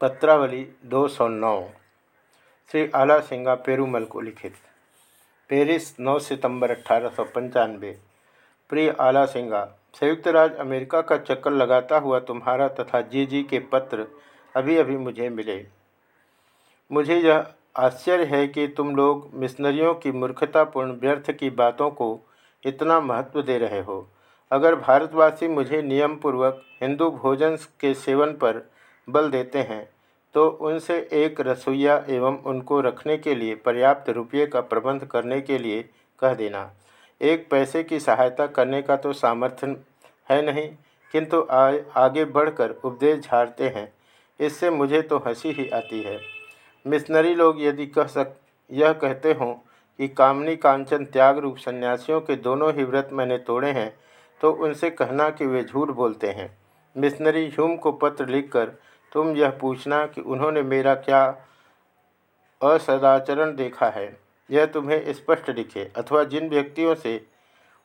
पत्रावली 209 श्री आला सिंगा पेरूमल को लिखित। पेरिस 9 सितंबर अठारह प्रिय आला सिंगा, संयुक्त राज्य अमेरिका का चक्कर लगाता हुआ तुम्हारा तथा जी जी के पत्र अभी अभी मुझे मिले। मुझे यह आश्चर्य है कि तुम लोग मिशनरियों की मूर्खतापूर्ण व्यर्थ की बातों को इतना महत्व दे रहे हो। अगर भारतवासी मुझे नियम पूर्वक हिंदू भोजन के सेवन पर बल देते हैं तो उनसे एक रसोईया एवं उनको रखने के लिए पर्याप्त रुपये का प्रबंध करने के लिए कह देना। एक पैसे की सहायता करने का तो सामर्थ्य है नहीं किंतु आ, आगे बढ़कर उपदेश झाड़ते हैं। इससे मुझे तो हँसी ही आती है। मिशनरी लोग यदि कह सक यह कहते हों कि कामनी कांचन त्याग रूप सन्यासियों के दोनों ही व्रत मैंने तोड़े हैं तो उनसे कहना कि वे झूठ बोलते हैं। मिशनरी ह्यूम को पत्र लिखकर तुम यह पूछना कि उन्होंने मेरा क्या असदाचरण देखा है। यह तुम्हें स्पष्ट लिखे, अथवा जिन व्यक्तियों से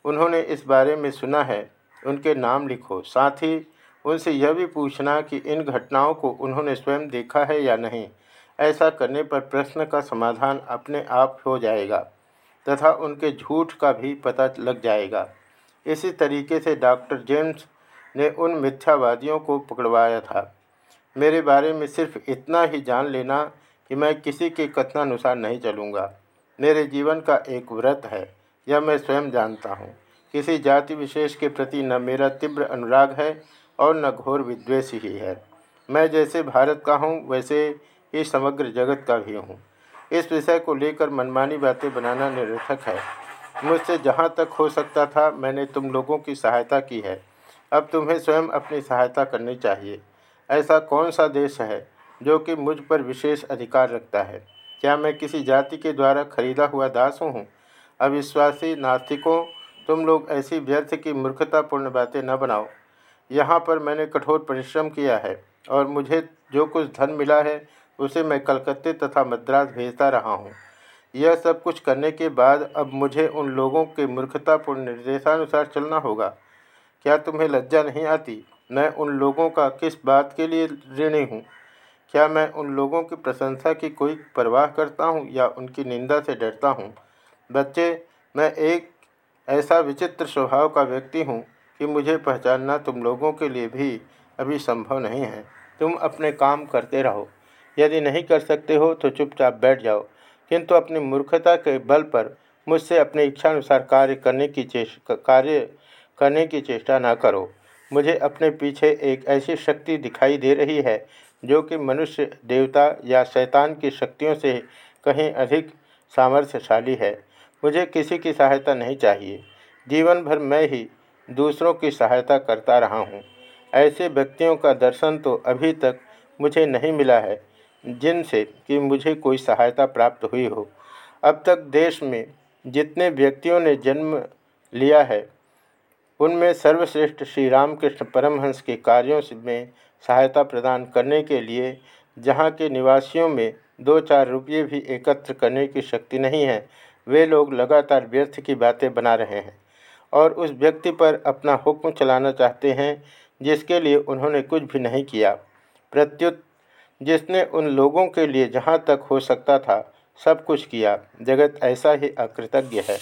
उन्होंने इस बारे में सुना है, उनके नाम लिखो। साथ ही उनसे यह भी पूछना कि इन घटनाओं को उन्होंने स्वयं देखा है या नहीं। ऐसा करने पर प्रश्न का समाधान अपने आप हो जाएगा, तथा उनके झूठ का भी पता लग जाएगा। इसी तरीके से डॉक्टर जेम्स ने उन मिथ्यावादियों को पकड़वाया था। मेरे बारे में सिर्फ़ इतना ही जान लेना कि मैं किसी के कथनानुसार नहीं चलूँगा। मेरे जीवन का एक व्रत है, यह मैं स्वयं जानता हूँ। किसी जाति विशेष के प्रति न मेरा तीव्र अनुराग है और न घोर विद्वेष ही है। मैं जैसे भारत का हूँ, वैसे ही समग्र जगत का भी हूँ। इस विषय को लेकर मनमानी बातें बनाना निरर्थक है। मुझसे जहाँ तक हो सकता था, मैंने तुम लोगों की सहायता की है। अब तुम्हें स्वयं अपनी सहायता करनी चाहिए। ऐसा कौन सा देश है जो कि मुझ पर विशेष अधिकार रखता है? क्या मैं किसी जाति के द्वारा खरीदा हुआ दास हूँ? अविश्वासी नास्तिकों, तुम लोग ऐसी व्यर्थ की मूर्खतापूर्ण बातें न बनाओ। यहाँ पर मैंने कठोर परिश्रम किया है और मुझे जो कुछ धन मिला है, उसे मैं कलकत्ते तथा मद्रास भेजता रहा हूँ। यह सब कुछ करने के बाद अब मुझे उन लोगों के मूर्खतापूर्ण निर्देशानुसार चलना होगा। क्या तुम्हें लज्जा नहीं आती? मैं उन लोगों का किस बात के लिए ऋणी हूँ? क्या मैं उन लोगों की प्रशंसा की कोई परवाह करता हूँ या उनकी निंदा से डरता हूँ? बच्चे, मैं एक ऐसा विचित्र स्वभाव का व्यक्ति हूँ कि मुझे पहचानना तुम लोगों के लिए भी अभी संभव नहीं है। तुम अपने काम करते रहो। यदि नहीं कर सकते हो तो चुपचाप बैठ जाओ। किंतु अपनी मूर्खता के बल पर मुझसे अपने इच्छानुसार कार्य करने की चेष्टा, कार्य करने की चेष्टा न करो। मुझे अपने पीछे एक ऐसी शक्ति दिखाई दे रही है, जो कि मनुष्य, देवता या शैतान की शक्तियों से कहीं अधिक सामर्थ्यशाली है। मुझे किसी की सहायता नहीं चाहिए। जीवन भर मैं ही दूसरों की सहायता करता रहा हूँ। ऐसे व्यक्तियों का दर्शन तो अभी तक मुझे नहीं मिला है, जिनसे कि मुझे कोई सहायता प्राप्त हुई हो। अब तक देश में जितने व्यक्तियों ने जन्म लिया है उनमें सर्वश्रेष्ठ श्री रामकृष्ण परमहंस के कार्यों में सहायता प्रदान करने के लिए, जहाँ के निवासियों में दो चार रुपये भी एकत्र करने की शक्ति नहीं है, वे लोग लगातार व्यर्थ की बातें बना रहे हैं और उस व्यक्ति पर अपना हुक्म चलाना चाहते हैं, जिसके लिए उन्होंने कुछ भी नहीं किया। प्रत्युत, जिसने उन लोगों के लिए जहाँ तक हो सकता था, सब कुछ किया। जगत ऐसा ही अकृतज्ञ है।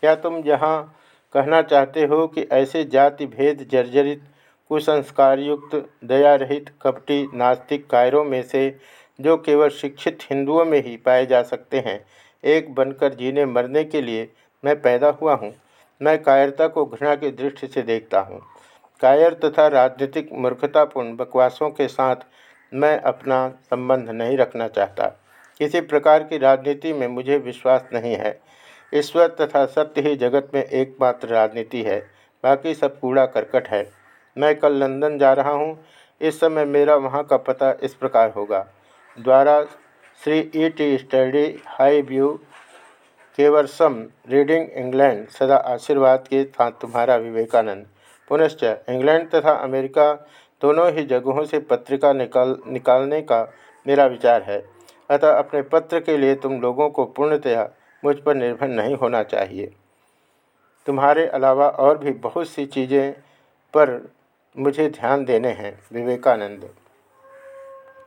क्या तुम जहाँ कहना चाहते हो कि ऐसे जाति भेद जर्जरित कुसंस्कार युक्त दया रहित कपटी, नास्तिक कायरों में से जो केवल शिक्षित हिंदुओं में ही पाए जा सकते हैं, एक बनकर जीने मरने के लिए मैं पैदा हुआ हूँ। मैं कायरता को घृणा की दृष्टि से देखता हूँ। कायर तथा राजनीतिक मूर्खतापूर्ण बकवासों के साथ मैं अपना संबंध नहीं रखना चाहता। किसी प्रकार की राजनीति में मुझे विश्वास नहीं है। ईश्वर तथा सत्य ही जगत में एकमात्र राजनीति है। बाकी सब कूड़ा करकट है। मैं कल लंदन जा रहा हूँ। इस समय मेरा वहाँ का पता इस प्रकार होगा। द्वारा Shri E T Study high view Caversham Reading England सदा आशीर्वाद के साथ तुम्हारा विवेकानंद। पुनश्च इंग्लैंड तथा अमेरिका दोनों ही जगहों से पत्रिका निकाल, निकालने का मेरा विचार है। अतः अपने पत्र के लिए तुम लोगों को पूर्णतया मुझ पर निर्भर नहीं होना चाहिए। तुम्हारे अलावा और भी बहुत सी चीज़ें पर मुझे ध्यान देने हैं, विवेकानंद।